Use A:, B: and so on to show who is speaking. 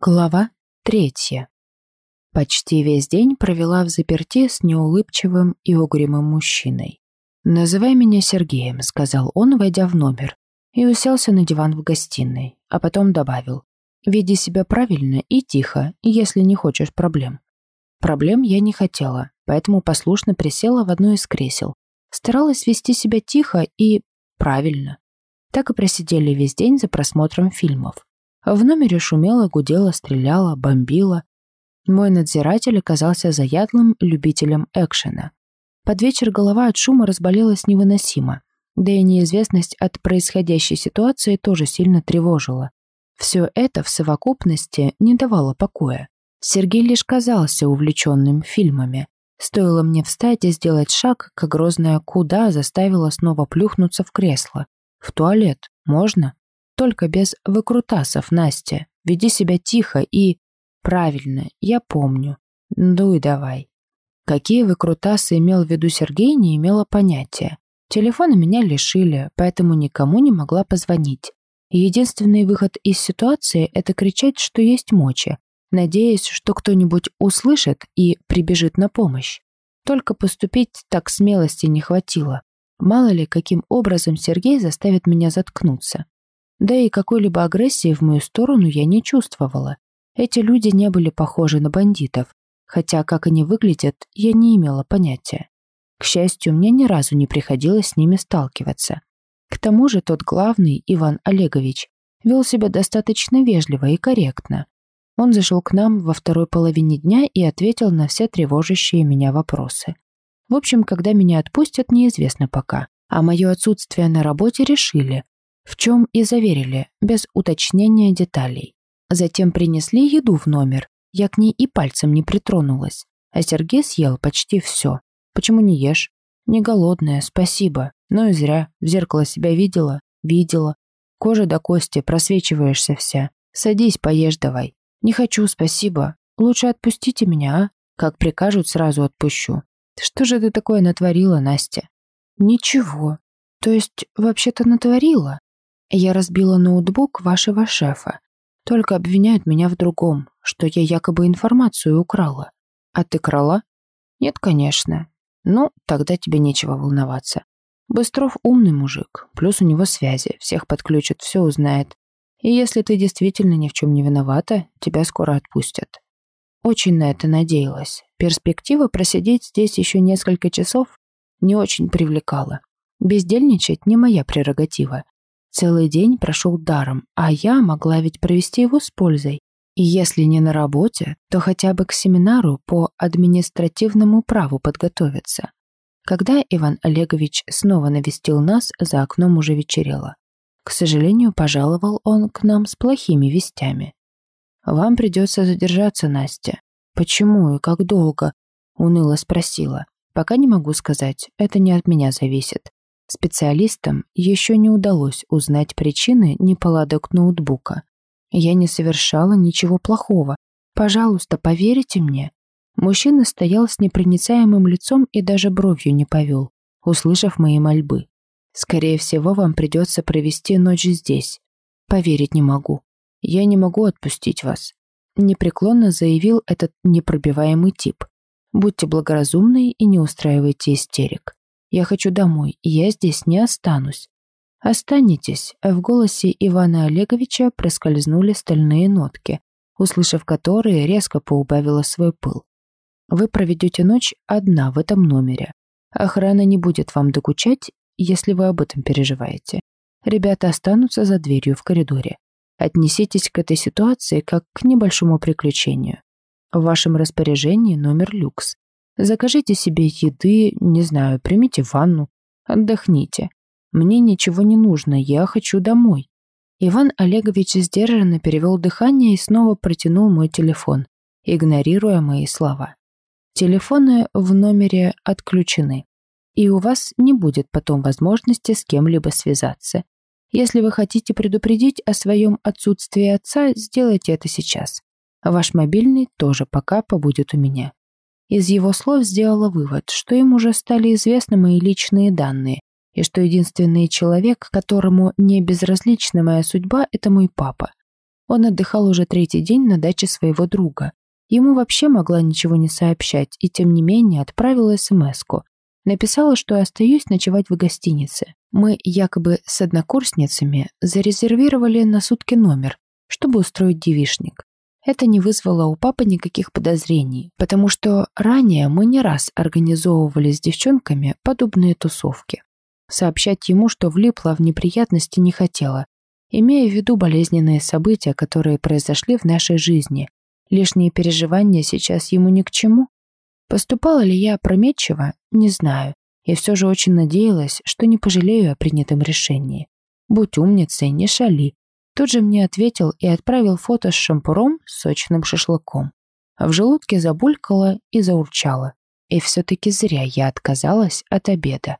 A: Глава третья. Почти весь день провела в заперти с неулыбчивым и угрюмым мужчиной. «Называй меня Сергеем», — сказал он, войдя в номер, и уселся на диван в гостиной, а потом добавил, «Веди себя правильно и тихо, если не хочешь проблем». Проблем я не хотела, поэтому послушно присела в одно из кресел. Старалась вести себя тихо и правильно. Так и просидели весь день за просмотром фильмов. В номере шумело, гудело, стреляло, бомбило. Мой надзиратель оказался заядлым любителем экшена. Под вечер голова от шума разболелась невыносимо, да и неизвестность от происходящей ситуации тоже сильно тревожила. Все это в совокупности не давало покоя. Сергей лишь казался увлеченным фильмами. Стоило мне встать и сделать шаг, как грозная куда заставила снова плюхнуться в кресло. В туалет можно? Только без выкрутасов, Настя. Веди себя тихо и... Правильно, я помню. Дуй давай. Какие выкрутасы имел в виду Сергей, не имела понятия. Телефона меня лишили, поэтому никому не могла позвонить. единственный выход из ситуации – это кричать, что есть мочи, надеясь, что кто-нибудь услышит и прибежит на помощь. Только поступить так смелости не хватило. Мало ли, каким образом Сергей заставит меня заткнуться. Да и какой-либо агрессии в мою сторону я не чувствовала. Эти люди не были похожи на бандитов, хотя как они выглядят, я не имела понятия. К счастью, мне ни разу не приходилось с ними сталкиваться. К тому же тот главный, Иван Олегович, вел себя достаточно вежливо и корректно. Он зашел к нам во второй половине дня и ответил на все тревожащие меня вопросы. В общем, когда меня отпустят, неизвестно пока. А мое отсутствие на работе решили, в чем и заверили, без уточнения деталей. Затем принесли еду в номер. Я к ней и пальцем не притронулась. А Сергей съел почти все. Почему не ешь? Не голодная, спасибо. Ну и зря. В зеркало себя видела? Видела. Кожа до кости, просвечиваешься вся. Садись, поешь давай. Не хочу, спасибо. Лучше отпустите меня, а? Как прикажут, сразу отпущу. Что же ты такое натворила, Настя? Ничего. То есть, вообще-то натворила. Я разбила ноутбук вашего шефа. Только обвиняют меня в другом, что я якобы информацию украла. А ты крала? Нет, конечно. Ну, тогда тебе нечего волноваться. Быстров умный мужик, плюс у него связи, всех подключит, все узнает. И если ты действительно ни в чем не виновата, тебя скоро отпустят. Очень на это надеялась. Перспектива просидеть здесь еще несколько часов не очень привлекала. Бездельничать не моя прерогатива. Целый день прошел даром, а я могла ведь провести его с пользой. И если не на работе, то хотя бы к семинару по административному праву подготовиться. Когда Иван Олегович снова навестил нас, за окном уже вечерело. К сожалению, пожаловал он к нам с плохими вестями. «Вам придется задержаться, Настя». «Почему и как долго?» — уныло спросила. «Пока не могу сказать, это не от меня зависит. Специалистам еще не удалось узнать причины неполадок ноутбука. Я не совершала ничего плохого. Пожалуйста, поверите мне. Мужчина стоял с непроницаемым лицом и даже бровью не повел, услышав мои мольбы. Скорее всего, вам придется провести ночь здесь. Поверить не могу. Я не могу отпустить вас. Непреклонно заявил этот непробиваемый тип. Будьте благоразумны и не устраивайте истерик. Я хочу домой, я здесь не останусь. Останетесь, в голосе Ивана Олеговича проскользнули стальные нотки, услышав которые, резко поубавила свой пыл. Вы проведете ночь одна в этом номере. Охрана не будет вам докучать, если вы об этом переживаете. Ребята останутся за дверью в коридоре. Отнеситесь к этой ситуации как к небольшому приключению. В вашем распоряжении номер люкс. Закажите себе еды, не знаю, примите ванну, отдохните. Мне ничего не нужно, я хочу домой. Иван Олегович сдержанно перевел дыхание и снова протянул мой телефон, игнорируя мои слова. Телефоны в номере отключены, и у вас не будет потом возможности с кем-либо связаться. Если вы хотите предупредить о своем отсутствии отца, сделайте это сейчас. Ваш мобильный тоже пока побудет у меня. Из его слов сделала вывод, что им уже стали известны мои личные данные, и что единственный человек, которому не безразлична моя судьба, это мой папа. Он отдыхал уже третий день на даче своего друга. Ему вообще могла ничего не сообщать, и тем не менее отправила смс-ку. Написала, что остаюсь ночевать в гостинице. Мы якобы с однокурсницами зарезервировали на сутки номер, чтобы устроить девишник. Это не вызвало у папы никаких подозрений, потому что ранее мы не раз организовывали с девчонками подобные тусовки. Сообщать ему, что влипла в неприятности, не хотела, имея в виду болезненные события, которые произошли в нашей жизни. Лишние переживания сейчас ему ни к чему. Поступала ли я опрометчиво, не знаю, и все же очень надеялась, что не пожалею о принятом решении. Будь умницей, не шали, Тут же мне ответил и отправил фото с шампуром с сочным шашлыком. В желудке забулькало и заурчало. И все-таки зря я отказалась от обеда.